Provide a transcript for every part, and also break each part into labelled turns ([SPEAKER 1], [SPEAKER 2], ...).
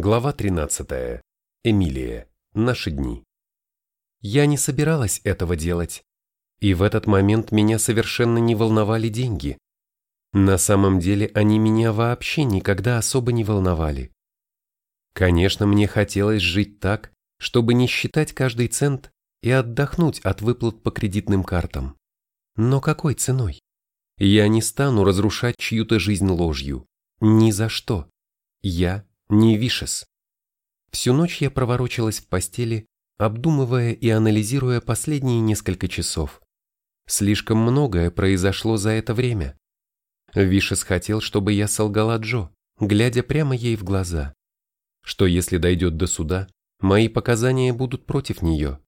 [SPEAKER 1] Глава 13. Эмилия. Наши дни. Я не собиралась этого делать, и в этот момент меня совершенно не волновали деньги. На самом деле они меня вообще никогда особо не волновали. Конечно, мне хотелось жить так, чтобы не считать каждый цент и отдохнуть от выплат по кредитным картам. Но какой ценой? Я не стану разрушать чью-то жизнь ложью. Ни за что. Я не Вишес. Всю ночь я проворочилась в постели, обдумывая и анализируя последние несколько часов. Слишком многое произошло за это время. Вишес хотел, чтобы я солгала Джо, глядя прямо ей в глаза. Что если дойдет до суда, мои показания будут против нее.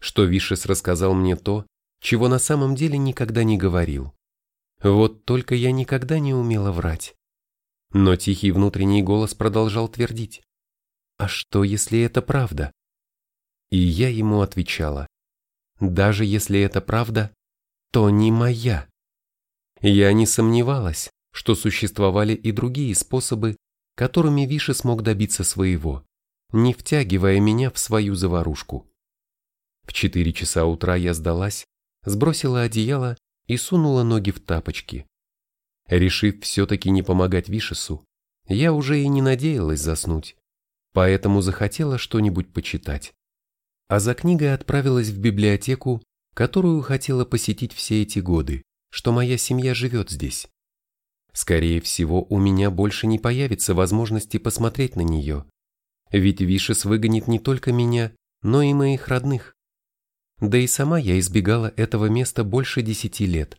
[SPEAKER 1] Что Вишес рассказал мне то, чего на самом деле никогда не говорил. Вот только я никогда не умела врать. Но тихий внутренний голос продолжал твердить. «А что, если это правда?» И я ему отвечала. «Даже если это правда, то не моя». Я не сомневалась, что существовали и другие способы, которыми Виша смог добиться своего, не втягивая меня в свою заварушку. В четыре часа утра я сдалась, сбросила одеяло и сунула ноги в тапочки. Решив все-таки не помогать Вишесу, я уже и не надеялась заснуть, поэтому захотела что-нибудь почитать. А за книгой отправилась в библиотеку, которую хотела посетить все эти годы, что моя семья живет здесь. Скорее всего, у меня больше не появится возможности посмотреть на нее, ведь Вишес выгонит не только меня, но и моих родных. Да и сама я избегала этого места больше десяти лет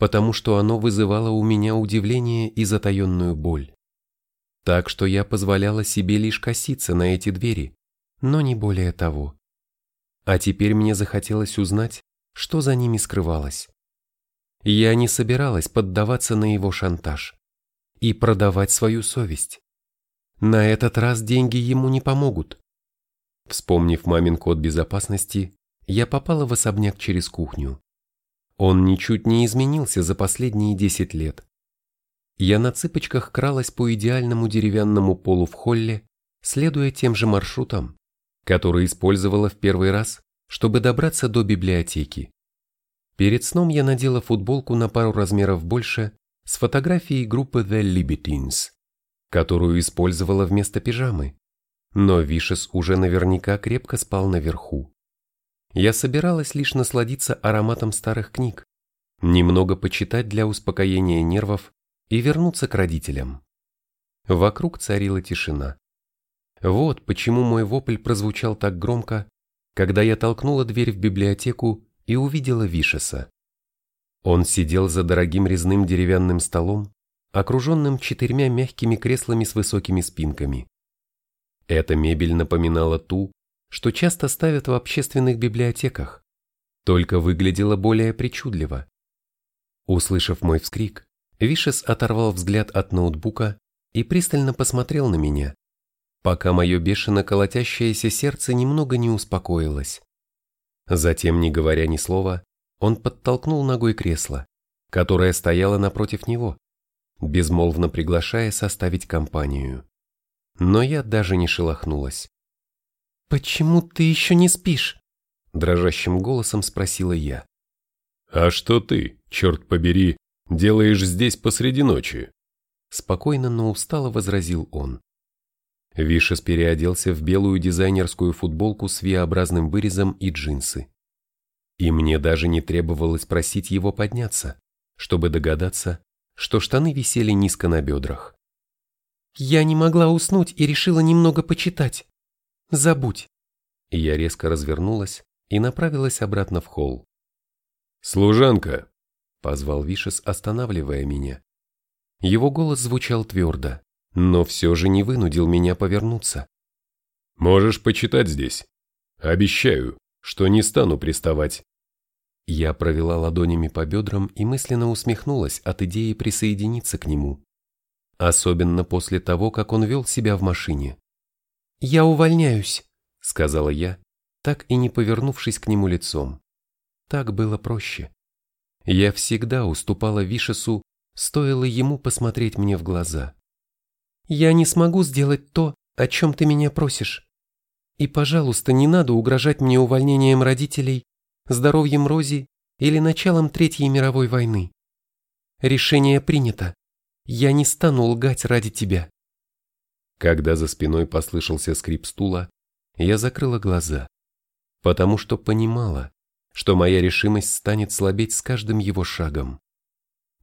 [SPEAKER 1] потому что оно вызывало у меня удивление и затаенную боль. Так что я позволяла себе лишь коситься на эти двери, но не более того. А теперь мне захотелось узнать, что за ними скрывалось. Я не собиралась поддаваться на его шантаж и продавать свою совесть. На этот раз деньги ему не помогут. Вспомнив мамин код безопасности, я попала в особняк через кухню. Он ничуть не изменился за последние десять лет. Я на цыпочках кралась по идеальному деревянному полу в холле, следуя тем же маршрутам, которые использовала в первый раз, чтобы добраться до библиотеки. Перед сном я надела футболку на пару размеров больше с фотографией группы The Libertines, которую использовала вместо пижамы, но Вишес уже наверняка крепко спал наверху. Я собиралась лишь насладиться ароматом старых книг, немного почитать для успокоения нервов и вернуться к родителям. Вокруг царила тишина. Вот почему мой вопль прозвучал так громко, когда я толкнула дверь в библиотеку и увидела Вишеса. Он сидел за дорогим резным деревянным столом, окруженным четырьмя мягкими креслами с высокими спинками. Эта мебель напоминала ту, что часто ставят в общественных библиотеках, только выглядело более причудливо. Услышав мой вскрик, Вишес оторвал взгляд от ноутбука и пристально посмотрел на меня, пока мое бешено колотящееся сердце немного не успокоилось. Затем, не говоря ни слова, он подтолкнул ногой кресло, которое стояло напротив него, безмолвно приглашая составить компанию. Но я даже не шелохнулась. «Почему ты еще не спишь?» Дрожащим голосом спросила я.
[SPEAKER 2] «А что ты, черт побери, делаешь здесь посреди ночи?»
[SPEAKER 1] Спокойно, но устало возразил он. Вишес переоделся в белую дизайнерскую футболку с V-образным вырезом и джинсы. И мне даже не требовалось просить его подняться, чтобы догадаться, что штаны висели низко на бедрах. «Я не могла уснуть и решила немного почитать. Забудь. Я резко развернулась и направилась обратно в холл.
[SPEAKER 2] «Служанка!»
[SPEAKER 1] – позвал Вишес, останавливая меня. Его голос звучал твердо, но все же не вынудил меня повернуться.
[SPEAKER 2] «Можешь почитать здесь. Обещаю, что не стану приставать».
[SPEAKER 1] Я провела ладонями по бедрам и мысленно усмехнулась от идеи присоединиться к нему. Особенно после того, как он вел себя в машине. «Я увольняюсь», — сказала я, так и не повернувшись к нему лицом. Так было проще. Я всегда уступала Вишесу, стоило ему посмотреть мне в глаза. «Я не смогу сделать то, о чем ты меня просишь? И, пожалуйста, не надо угрожать мне увольнением родителей, здоровьем Рози или началом Третьей мировой войны. Решение принято. Я не стану лгать ради тебя. Когда за спиной послышался скрип стула, я закрыла глаза, потому что понимала, что моя решимость станет слабеть с каждым его шагом.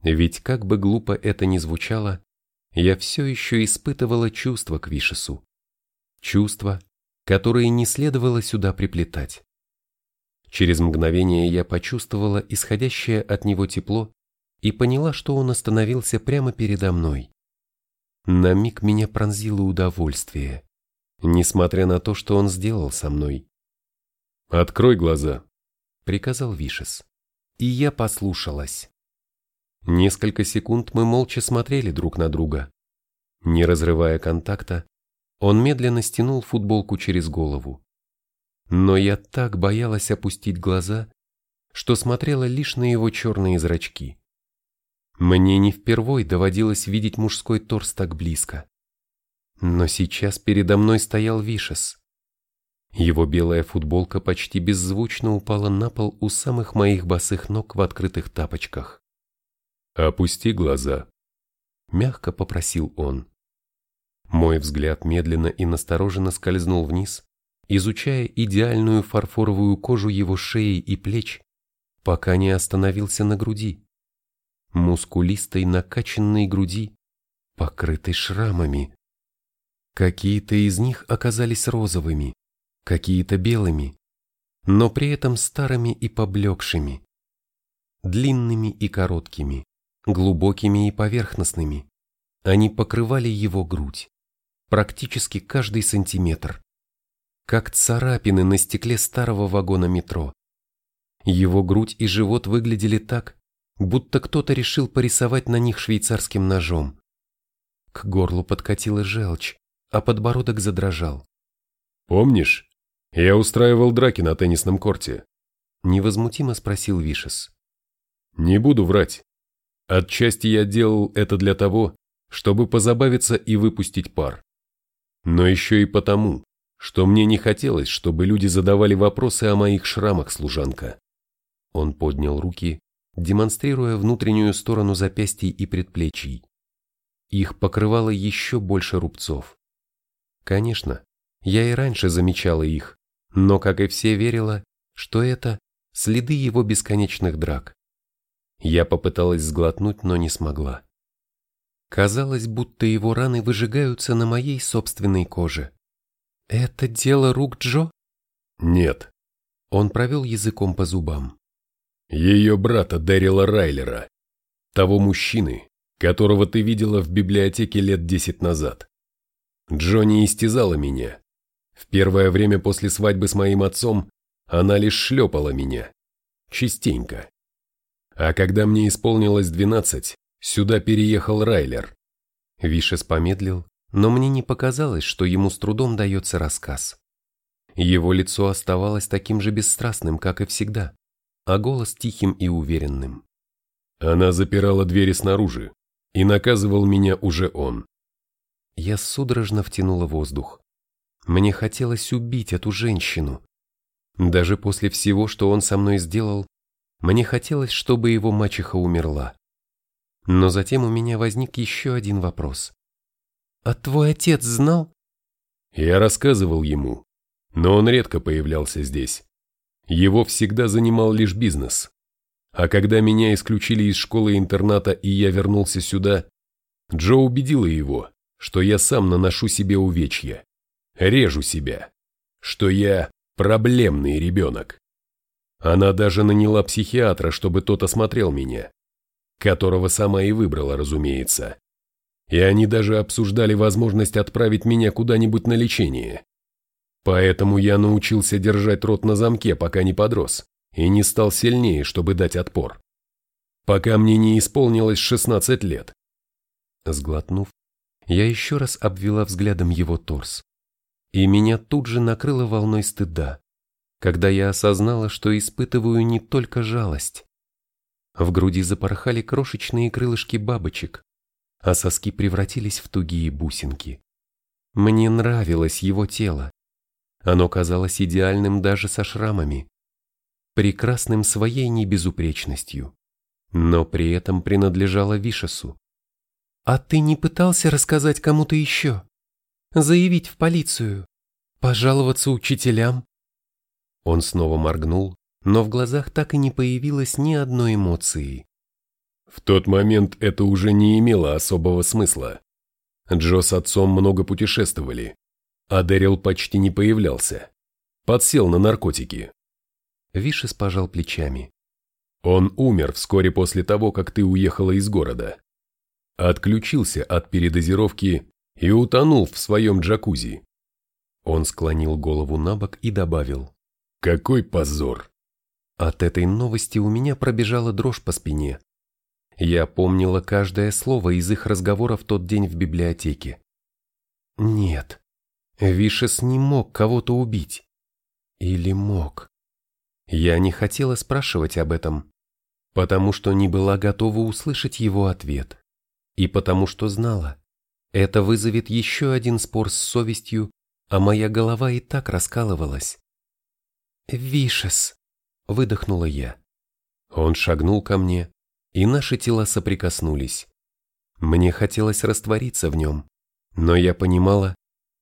[SPEAKER 1] Ведь как бы глупо это ни звучало, я все еще испытывала чувства к Вишесу. Чувства, которые не следовало сюда приплетать. Через мгновение я почувствовала исходящее от него тепло и поняла, что он остановился прямо передо мной. На миг меня пронзило удовольствие, несмотря на то, что он сделал со мной.
[SPEAKER 2] «Открой глаза», —
[SPEAKER 1] приказал Вишес. И я послушалась. Несколько секунд мы молча смотрели друг на друга. Не разрывая контакта, он медленно стянул футболку через голову. Но я так боялась опустить глаза, что смотрела лишь на его черные зрачки. Мне не впервой доводилось видеть мужской торс так близко. Но сейчас передо мной стоял Вишес. Его белая футболка почти беззвучно упала на пол у самых моих босых ног в открытых тапочках.
[SPEAKER 2] «Опусти глаза», — мягко попросил он.
[SPEAKER 1] Мой взгляд медленно и настороженно скользнул вниз, изучая идеальную фарфоровую кожу его шеи и плеч, пока не остановился на груди. Мускулистой накачанной груди, покрытой шрамами. Какие-то из них оказались розовыми, какие-то белыми, но при этом старыми и поблекшими, длинными и короткими, глубокими и поверхностными. Они покрывали его грудь, практически каждый сантиметр как царапины на стекле старого вагона метро. Его грудь и живот выглядели так, будто кто-то решил порисовать на них швейцарским ножом. К горлу подкатила желчь, а подбородок задрожал.
[SPEAKER 2] «Помнишь, я устраивал драки на теннисном корте?»
[SPEAKER 1] Невозмутимо спросил Вишес.
[SPEAKER 2] «Не буду врать. Отчасти я делал это для того, чтобы позабавиться и выпустить пар. Но еще и потому, что мне не хотелось, чтобы люди задавали вопросы о моих шрамах, служанка.
[SPEAKER 1] Он поднял руки, демонстрируя внутреннюю сторону запястий и предплечий. Их покрывало еще больше рубцов. Конечно, я и раньше замечала их, но, как и все, верила, что это следы его бесконечных драк. Я попыталась сглотнуть, но не смогла. Казалось, будто его раны выжигаются на моей собственной коже. «Это дело рук Джо?»
[SPEAKER 2] «Нет».
[SPEAKER 1] Он провел языком по зубам.
[SPEAKER 2] «Ее брата Дэрила Райлера, того мужчины, которого ты видела в библиотеке лет десять назад. Джонни истязала меня. В первое время после свадьбы с моим отцом она лишь шлепала меня. Частенько. А когда мне исполнилось двенадцать, сюда переехал Райлер».
[SPEAKER 1] Вишес помедлил, но мне не показалось, что ему с трудом дается рассказ. Его лицо оставалось таким же бесстрастным, как и всегда, а голос тихим и уверенным.
[SPEAKER 2] Она запирала двери снаружи, и наказывал меня уже он.
[SPEAKER 1] Я судорожно втянула воздух. Мне хотелось убить эту женщину. Даже после всего, что он со мной сделал, мне хотелось, чтобы его мачеха умерла. Но затем у меня возник еще один вопрос. «А твой отец знал?»
[SPEAKER 2] Я рассказывал ему, но он редко появлялся здесь. Его всегда занимал лишь бизнес. А когда меня исключили из школы-интерната и я вернулся сюда, Джо убедила его, что я сам наношу себе увечья, режу себя, что я проблемный ребенок. Она даже наняла психиатра, чтобы тот осмотрел меня, которого сама и выбрала, разумеется и они даже обсуждали возможность отправить меня куда-нибудь на лечение. Поэтому я научился держать рот на замке, пока не подрос, и не стал сильнее, чтобы дать отпор. Пока мне не исполнилось 16 лет.
[SPEAKER 1] Сглотнув, я еще раз обвела взглядом его торс. И меня тут же накрыло волной стыда, когда я осознала, что испытываю не только жалость. В груди запорхали крошечные крылышки бабочек, а соски превратились в тугие бусинки. Мне нравилось его тело. Оно казалось идеальным даже со шрамами, прекрасным своей небезупречностью, но при этом принадлежало Вишесу. «А ты не пытался рассказать кому-то еще? Заявить в полицию? Пожаловаться учителям?» Он снова моргнул, но в глазах так и не появилось ни одной эмоции.
[SPEAKER 2] В тот момент это уже не имело особого смысла. Джо с отцом много путешествовали, а Дэрил почти не появлялся. Подсел на наркотики.
[SPEAKER 1] Вишес пожал плечами.
[SPEAKER 2] Он умер вскоре после того, как ты уехала из города. Отключился от передозировки и утонул в своем джакузи.
[SPEAKER 1] Он склонил голову на бок и добавил.
[SPEAKER 2] Какой позор!
[SPEAKER 1] От этой новости у меня пробежала дрожь по спине. Я помнила каждое слово из их разговора в тот день в библиотеке. Нет, Вишес не мог кого-то убить. Или мог? Я не хотела спрашивать об этом, потому что не была готова услышать его ответ. И потому что знала, это вызовет еще один спор с совестью, а моя голова и так раскалывалась. «Вишес!» — выдохнула я. Он шагнул ко мне, и наши тела соприкоснулись. Мне хотелось раствориться в нем, но я понимала,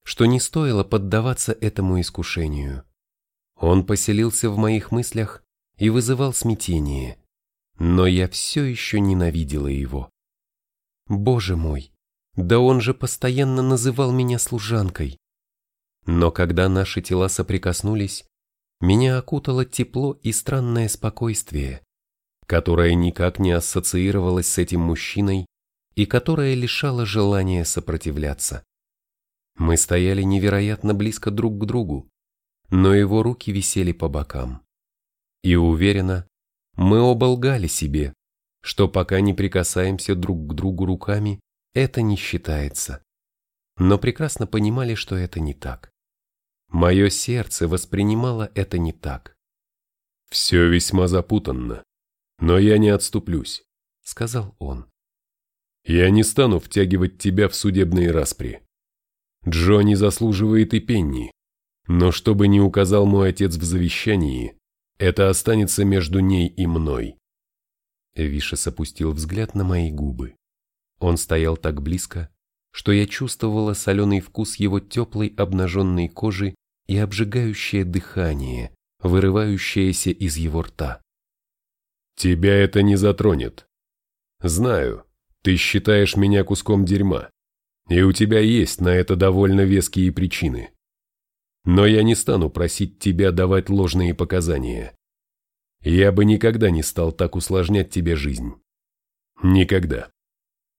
[SPEAKER 1] что не стоило поддаваться этому искушению. Он поселился в моих мыслях и вызывал смятение, но я все еще ненавидела его. Боже мой, да он же постоянно называл меня служанкой. Но когда наши тела соприкоснулись, меня окутало тепло и странное спокойствие, которое никак не ассоциировалось с этим мужчиной и которое лишало желания сопротивляться. Мы стояли невероятно близко друг к другу, но его руки висели по бокам. И уверенно, мы оба лгали себе, что пока не прикасаемся друг к другу руками, это не считается. Но прекрасно понимали, что это не так. Мое сердце воспринимало это не так.
[SPEAKER 2] «Все весьма запутанно, но я не отступлюсь», —
[SPEAKER 1] сказал он.
[SPEAKER 2] «Я не стану втягивать тебя в судебные распри. Джо не заслуживает и пенни, но что бы ни указал мой отец в завещании, это останется между ней и мной.
[SPEAKER 1] Вишес опустил взгляд на мои губы. Он стоял так близко, что я чувствовала соленый вкус его теплой обнаженной кожи и обжигающее дыхание, вырывающееся из его рта.
[SPEAKER 2] «Тебя это не затронет. Знаю, ты считаешь меня куском дерьма, и у тебя есть на это довольно веские причины. Но я не стану просить тебя давать ложные показания. Я бы никогда не стал так усложнять тебе жизнь. Никогда.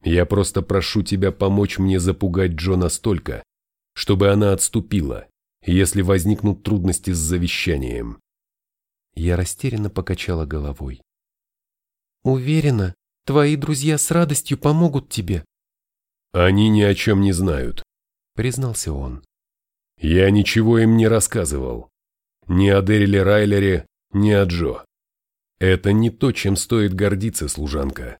[SPEAKER 2] Я просто прошу тебя помочь мне запугать Джо настолько, чтобы она отступила, если возникнут трудности с завещанием.
[SPEAKER 1] Я растерянно покачала головой. Уверена, твои друзья с радостью помогут тебе.
[SPEAKER 2] Они ни о чем не знают,
[SPEAKER 1] признался он.
[SPEAKER 2] Я ничего им не рассказывал. Ни о Дэриле Райлере, ни о Джо. Это не то, чем стоит гордиться, служанка.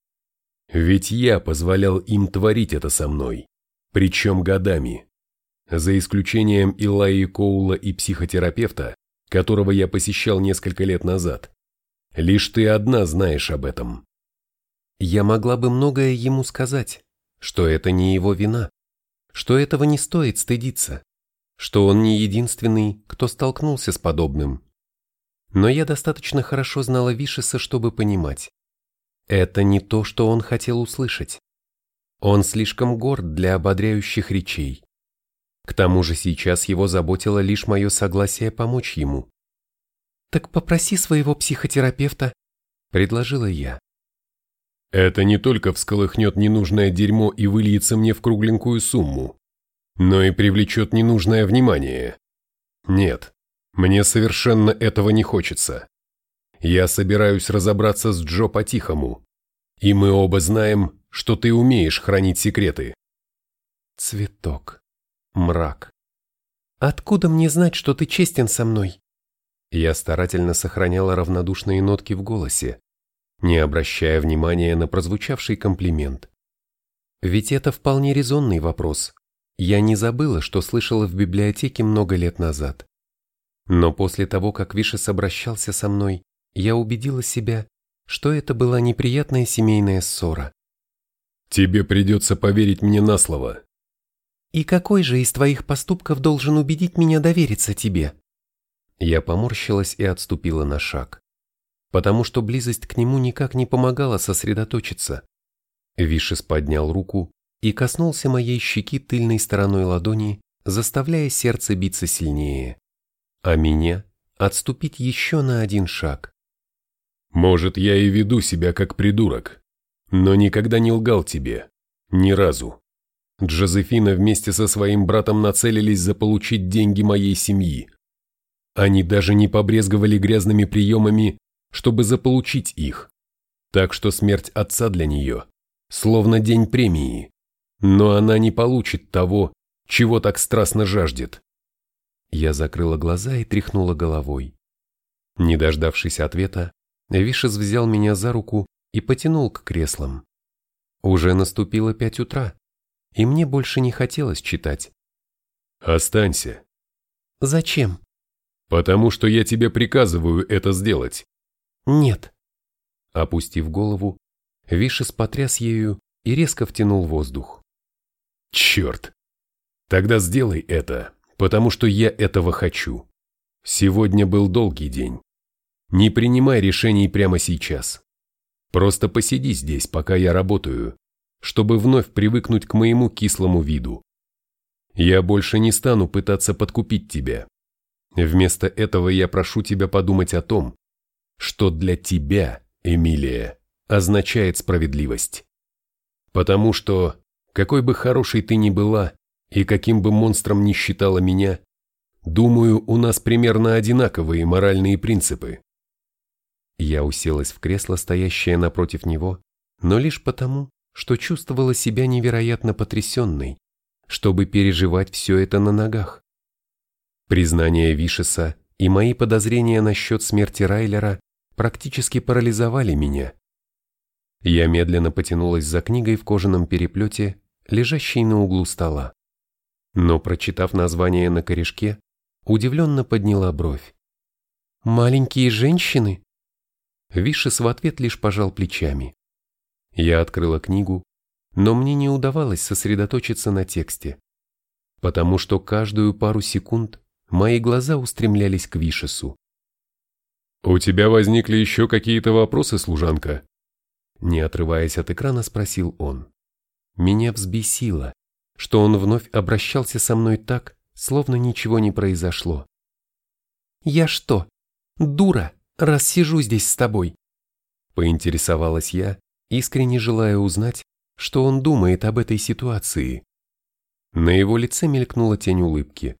[SPEAKER 2] Ведь я позволял им творить это со мной, причем годами. За исключением Илаи Коула и психотерапевта, которого я посещал несколько лет назад. Лишь ты одна знаешь об этом.
[SPEAKER 1] Я могла бы многое ему сказать, что это не его вина, что этого не стоит стыдиться что он не единственный, кто столкнулся с подобным. Но я достаточно хорошо знала Вишеса, чтобы понимать. Это не то, что он хотел услышать. Он слишком горд для ободряющих речей. К тому же сейчас его заботило лишь мое согласие помочь ему. «Так попроси своего психотерапевта», — предложила я.
[SPEAKER 2] «Это не только всколыхнет ненужное дерьмо и выльется мне в кругленькую сумму но и привлечет ненужное внимание. Нет, мне совершенно этого не хочется. Я собираюсь разобраться с Джо по-тихому, и мы оба знаем, что ты умеешь хранить секреты.
[SPEAKER 1] Цветок. Мрак. Откуда мне знать, что ты честен со мной? Я старательно сохраняла равнодушные нотки в голосе, не обращая внимания на прозвучавший комплимент. Ведь это вполне резонный вопрос, Я не забыла, что слышала в библиотеке много лет назад. Но после того, как Вишес обращался со мной, я убедила себя, что это была неприятная семейная ссора.
[SPEAKER 2] «Тебе придется поверить мне на слово».
[SPEAKER 1] «И какой же из твоих поступков должен убедить меня довериться тебе?» Я поморщилась и отступила на шаг, потому что близость к нему никак не помогала сосредоточиться. Вишес поднял руку и коснулся моей щеки тыльной стороной ладони, заставляя сердце биться сильнее, а меня отступить еще на один шаг.
[SPEAKER 2] Может, я и веду себя как придурок, но никогда не лгал тебе. Ни разу. Джозефина вместе со своим братом нацелились заполучить деньги моей семьи. Они даже не побрезговали грязными приемами, чтобы заполучить их. Так что смерть отца для нее словно день премии. Но она не получит того, чего так страстно жаждет. Я закрыла глаза и тряхнула головой. Не дождавшись ответа, Вишес взял меня за руку и потянул к креслам. Уже наступило пять утра, и мне больше не хотелось читать. «Останься».
[SPEAKER 1] «Зачем?»
[SPEAKER 2] «Потому что я тебе приказываю это сделать».
[SPEAKER 1] «Нет».
[SPEAKER 2] Опустив голову, Вишес потряс ею и резко втянул воздух. «Черт! Тогда сделай это, потому что я этого хочу. Сегодня был долгий день. Не принимай решений прямо сейчас. Просто посиди здесь, пока я работаю, чтобы вновь привыкнуть к моему кислому виду. Я больше не стану пытаться подкупить тебя. Вместо этого я прошу тебя подумать о том, что для тебя, Эмилия, означает справедливость. Потому что, какой бы хорошей ты ни была и каким бы монстром ни считала меня, думаю, у нас примерно одинаковые моральные принципы. Я уселась в кресло, стоящее напротив него, но лишь потому, что чувствовала себя невероятно потрясенной, чтобы переживать все это на ногах. Признание Вишеса и мои подозрения насчет смерти Райлера практически парализовали меня. Я медленно потянулась за книгой в кожаном переплете, лежащей на углу стола. Но, прочитав название на корешке, удивленно подняла бровь. «Маленькие женщины?» Вишес в ответ лишь пожал плечами. Я открыла книгу, но мне не удавалось сосредоточиться на тексте, потому что каждую пару секунд мои глаза устремлялись к Вишесу. «У тебя возникли еще какие-то вопросы, служанка?»
[SPEAKER 1] Не отрываясь от экрана, спросил он. Меня взбесило, что он вновь обращался со мной так, словно ничего не произошло. «Я что, дура?» раз сижу здесь с тобой?» Поинтересовалась я, искренне желая узнать, что он думает об этой ситуации. На его лице мелькнула тень улыбки.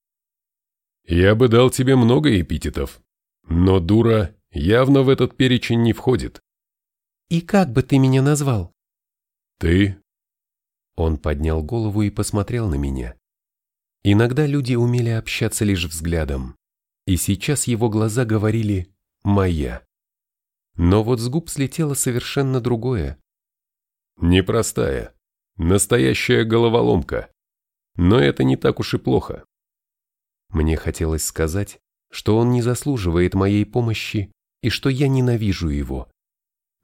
[SPEAKER 2] «Я бы дал тебе много эпитетов, но дура явно в этот перечень не входит».
[SPEAKER 1] «И как бы ты меня назвал?»
[SPEAKER 2] «Ты».
[SPEAKER 1] Он поднял голову и посмотрел на меня. Иногда люди умели общаться лишь взглядом, и сейчас его глаза говорили моя. Но вот с губ слетело совершенно другое.
[SPEAKER 2] Непростая, настоящая головоломка. Но это не так уж и плохо.
[SPEAKER 1] Мне хотелось сказать, что он не заслуживает моей помощи и что я ненавижу его.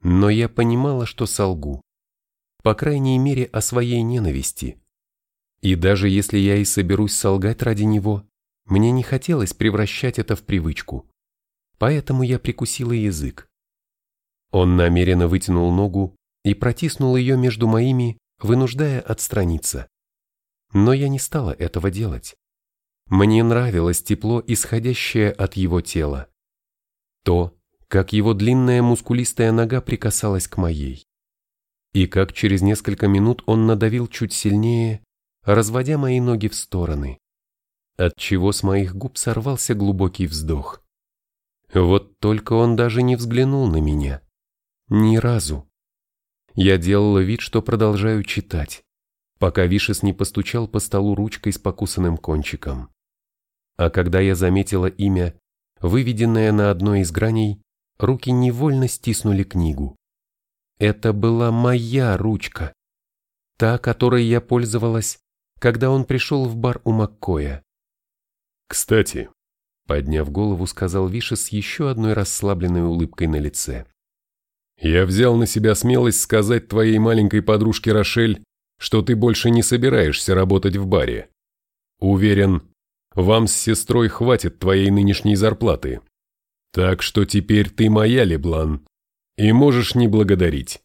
[SPEAKER 1] Но я понимала, что солгу. По крайней мере, о своей ненависти. И даже если я и соберусь солгать ради него, мне не хотелось превращать это в привычку поэтому я прикусила язык. Он намеренно вытянул ногу и протиснул ее между моими, вынуждая отстраниться. Но я не стала этого делать. Мне нравилось тепло, исходящее от его тела. То, как его длинная мускулистая нога прикасалась к моей. И как через несколько минут он надавил чуть сильнее, разводя мои ноги в стороны, отчего с моих губ сорвался глубокий вздох. Вот только он даже не взглянул на меня. Ни разу. Я делала вид, что продолжаю читать, пока Вишес не постучал по столу ручкой с покусанным кончиком. А когда я заметила имя, выведенное на одной из граней, руки невольно стиснули книгу. Это была моя ручка. Та, которой я пользовалась, когда он пришел в бар у Маккоя.
[SPEAKER 2] «Кстати», — подняв голову, сказал Виша с еще одной расслабленной улыбкой на лице. «Я взял на себя смелость сказать твоей маленькой подружке Рошель, что ты больше не собираешься работать в баре. Уверен, вам с сестрой хватит твоей нынешней зарплаты. Так что теперь ты моя, Леблан, и можешь не благодарить.